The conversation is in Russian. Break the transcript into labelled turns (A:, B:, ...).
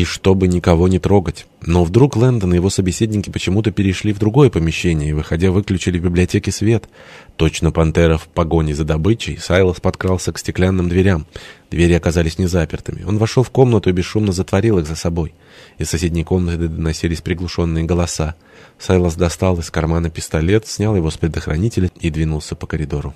A: и чтобы никого не трогать. Но вдруг Лэндон и его собеседники почему-то перешли в другое помещение и, выходя, выключили в библиотеке свет. Точно пантера в погоне за добычей, Сайлос подкрался к стеклянным дверям. Двери оказались незапертыми. Он вошел в комнату и бесшумно затворил их за собой. Из соседней комнаты доносились приглушенные голоса. Сайлос достал из кармана пистолет, снял его с предохранителя и двинулся по коридору.